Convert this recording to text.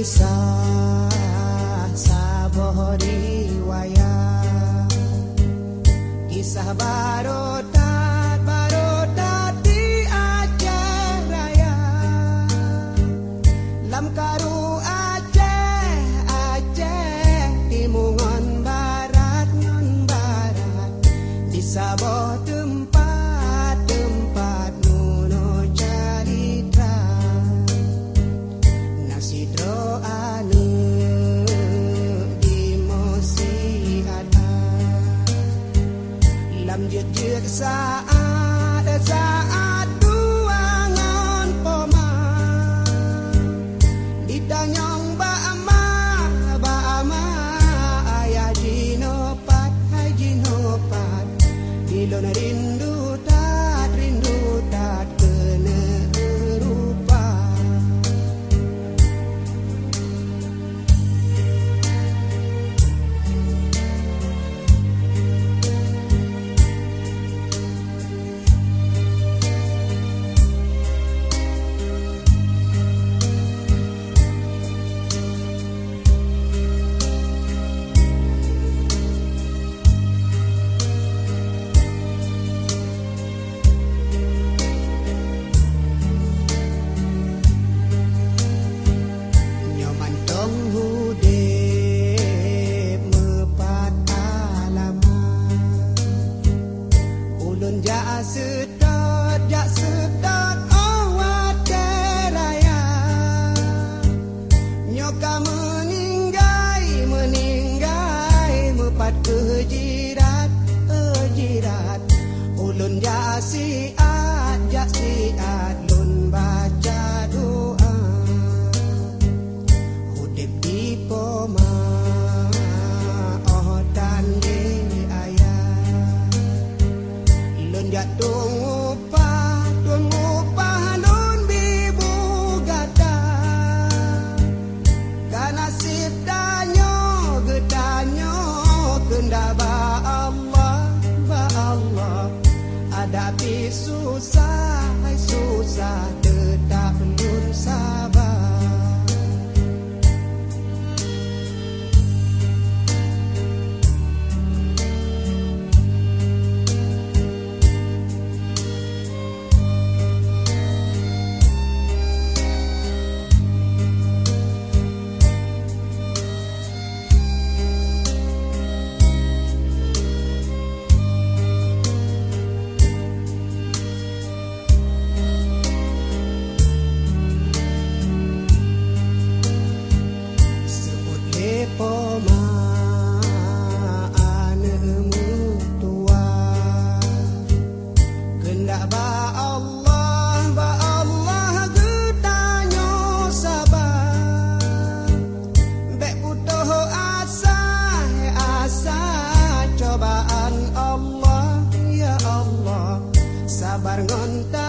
kisah saboh riwayat kisah barotat barotat di Aceh Raya. Lam karu Aceh Aceh timungon barat non barat. Di saboh tempat sedot dak sedot oh, awat deraya nyokam meninggai meninggai mepat kejirat kejirat ulun jasiat jasiat lun baca. Ba Allah, ba Allah. Ada susah, susah Tetap nun sabar. arngonta